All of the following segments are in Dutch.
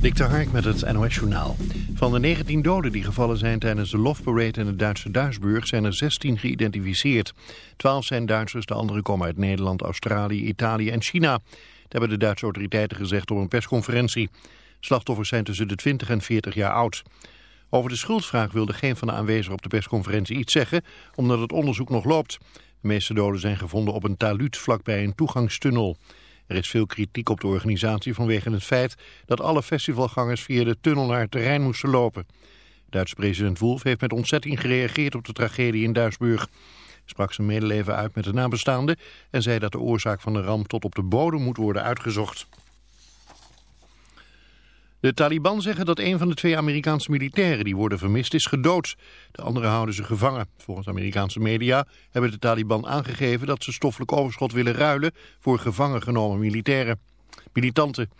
Dik Hark met het NOS-journaal. Van de 19 doden die gevallen zijn tijdens de Love Parade in het Duitse Duisburg zijn er 16 geïdentificeerd. 12 zijn Duitsers, de anderen komen uit Nederland, Australië, Italië en China. Dat hebben de Duitse autoriteiten gezegd op een persconferentie. Slachtoffers zijn tussen de 20 en 40 jaar oud. Over de schuldvraag wilde geen van de aanwezigen op de persconferentie iets zeggen, omdat het onderzoek nog loopt. De meeste doden zijn gevonden op een taluut vlakbij een toegangstunnel. Er is veel kritiek op de organisatie vanwege het feit dat alle festivalgangers via de tunnel naar het terrein moesten lopen. Duitse president Wolf heeft met ontzetting gereageerd op de tragedie in Duisburg. Sprak zijn medeleven uit met de nabestaanden en zei dat de oorzaak van de ramp tot op de bodem moet worden uitgezocht. De Taliban zeggen dat een van de twee Amerikaanse militairen die worden vermist is gedood. De anderen houden ze gevangen. Volgens Amerikaanse media hebben de Taliban aangegeven dat ze stoffelijk overschot willen ruilen voor gevangen genomen militairen. Militanten.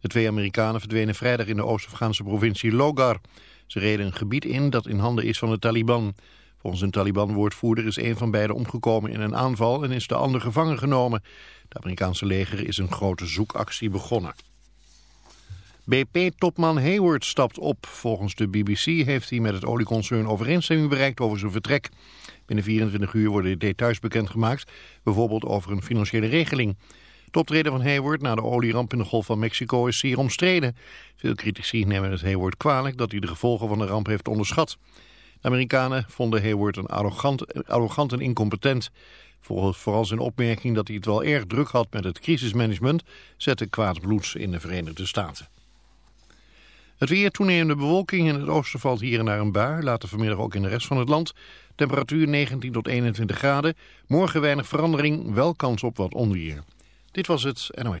De twee Amerikanen verdwenen vrijdag in de Oost-Afghaanse provincie Logar. Ze reden een gebied in dat in handen is van de Taliban. Volgens een Taliban-woordvoerder is een van beiden omgekomen in een aanval en is de ander gevangen genomen. Het Amerikaanse leger is een grote zoekactie begonnen. BP-topman Hayward stapt op. Volgens de BBC heeft hij met het olieconcern overeenstemming bereikt over zijn vertrek. Binnen 24 uur worden de details bekendgemaakt, bijvoorbeeld over een financiële regeling. Het optreden van Hayward na de olieramp in de Golf van Mexico is zeer omstreden. Veel critici nemen het Hayward kwalijk dat hij de gevolgen van de ramp heeft onderschat. De Amerikanen vonden Hayward een arrogant, arrogant en incompetent. Vooral zijn opmerking dat hij het wel erg druk had met het crisismanagement zette kwaad bloeds in de Verenigde Staten. Het weer toenemende bewolking in het oosten valt hier en daar een bui. Later vanmiddag ook in de rest van het land. Temperatuur 19 tot 21 graden. Morgen weinig verandering, wel kans op wat onweer. Dit was het NOE.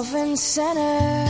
love and center.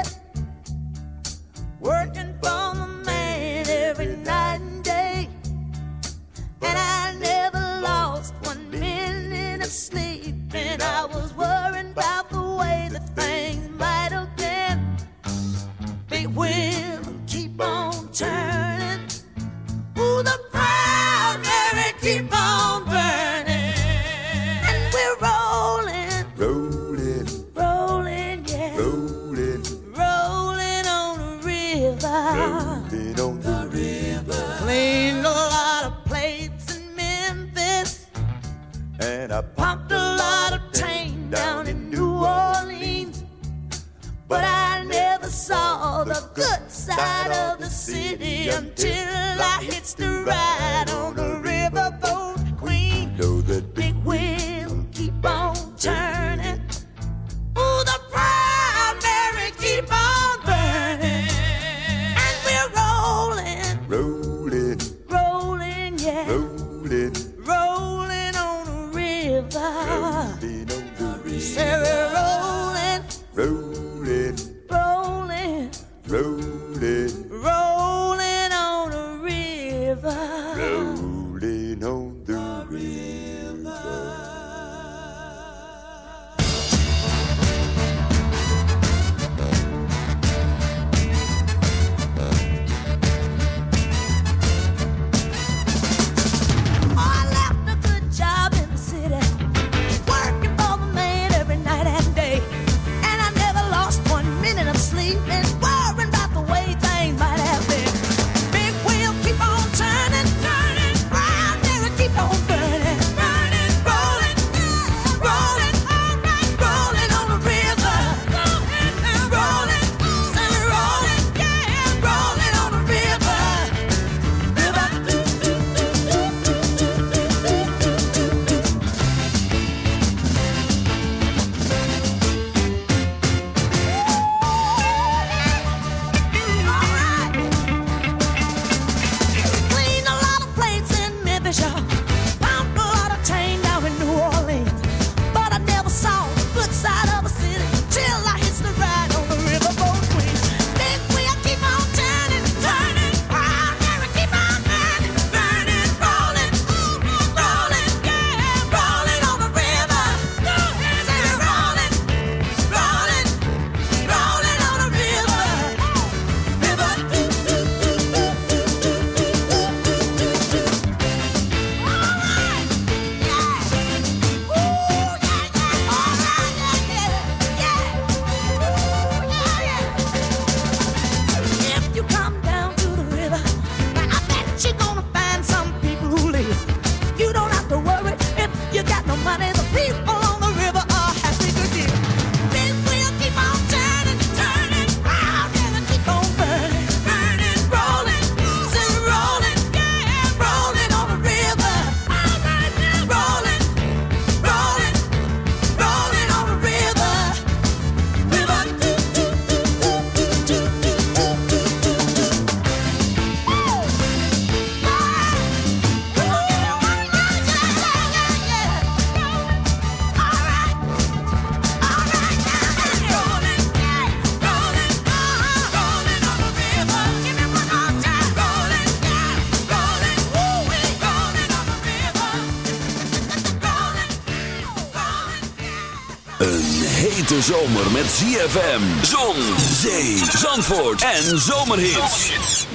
zomer met ZFM, zon, zee, zandvoort en zomerhits.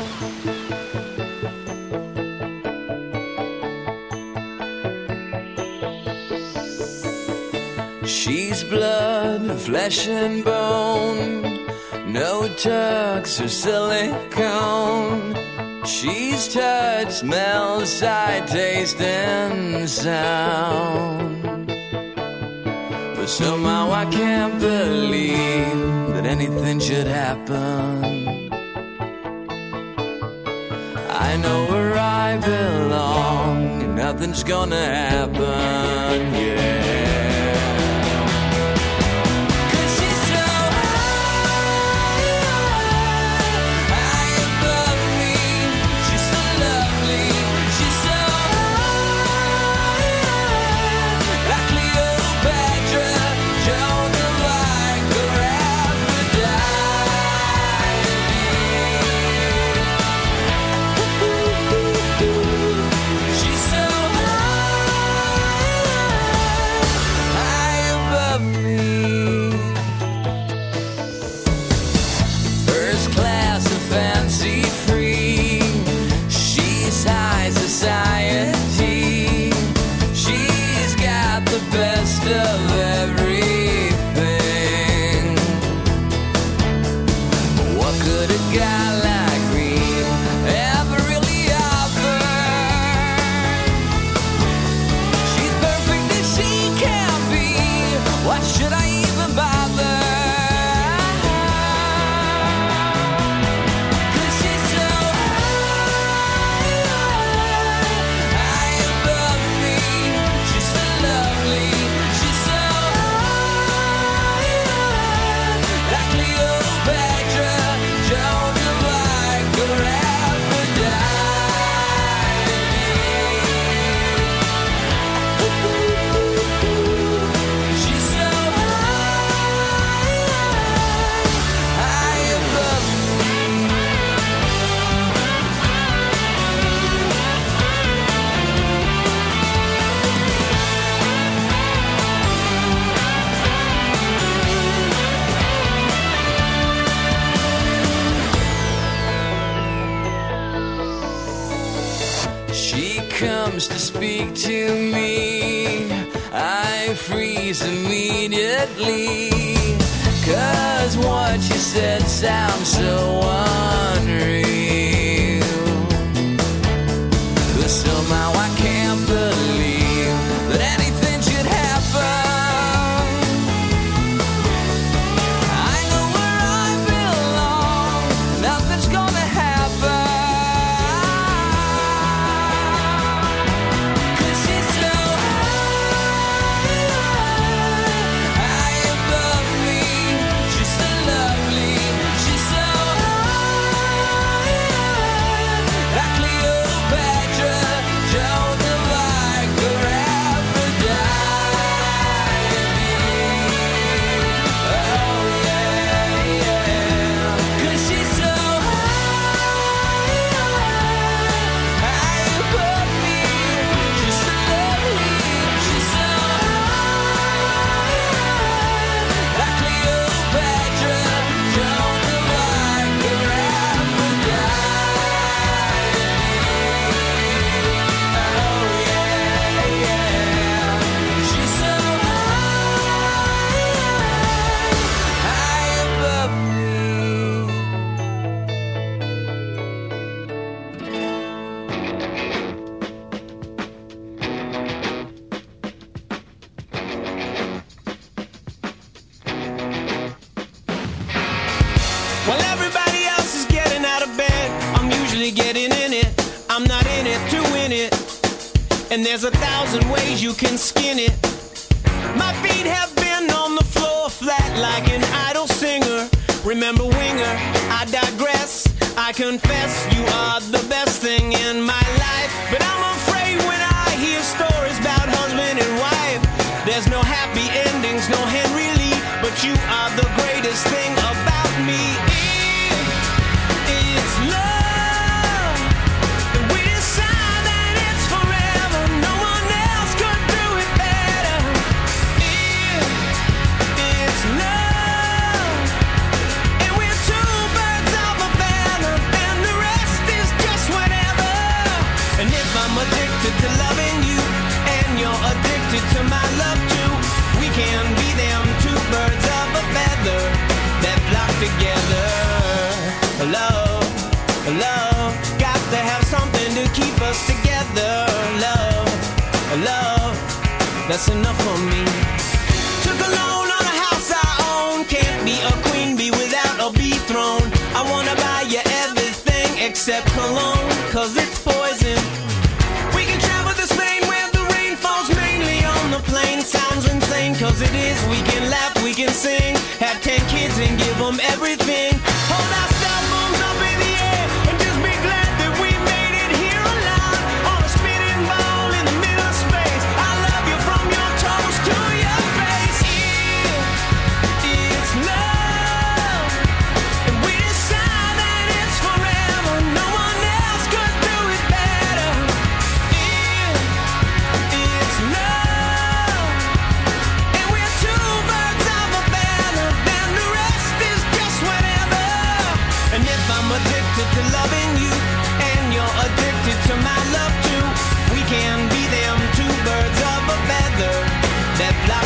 She's blood, flesh and bone, no tucks or silicone. She's touch, smell, sight, taste, and sound. But somehow I can't could happen. I know where I belong, and nothing's gonna happen, yeah. That's enough for me. Took a loan on a house I own. Can't be a queen bee without a bee throne. I wanna buy you everything except cologne, cause it's poison. We can travel to Spain where the rain falls mainly on the. Sounds insane, cause it is. We can laugh, we can sing. Have ten kids and give them everything.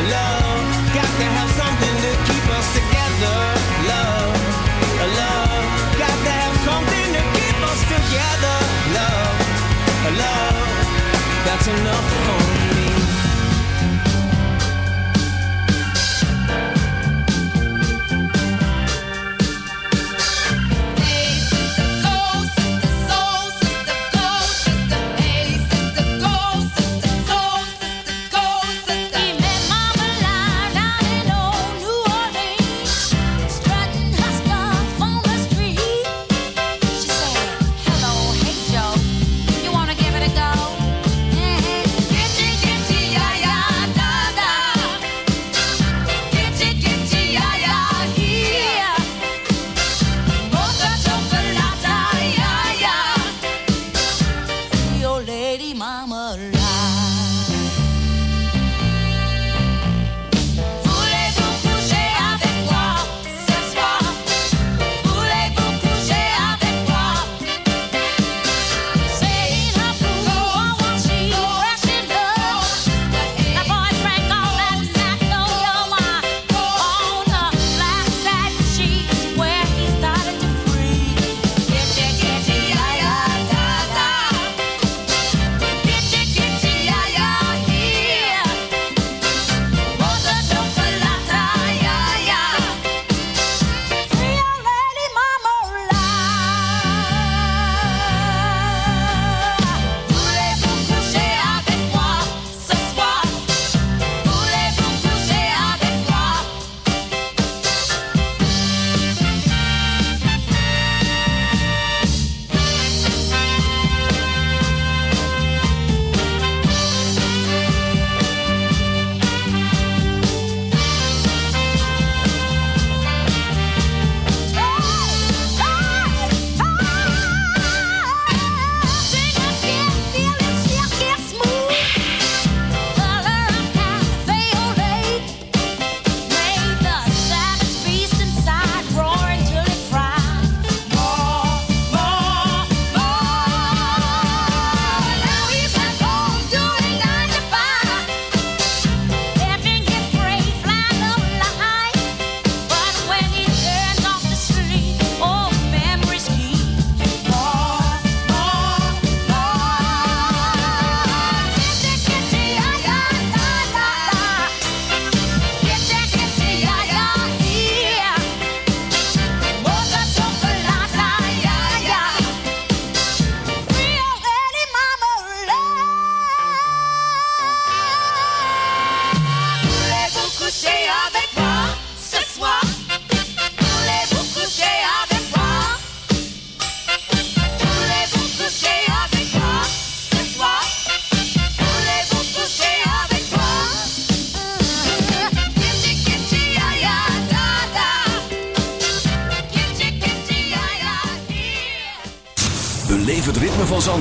Love, got to have something to keep us together. Love, love, got to have something to keep us together. Love, love, that's enough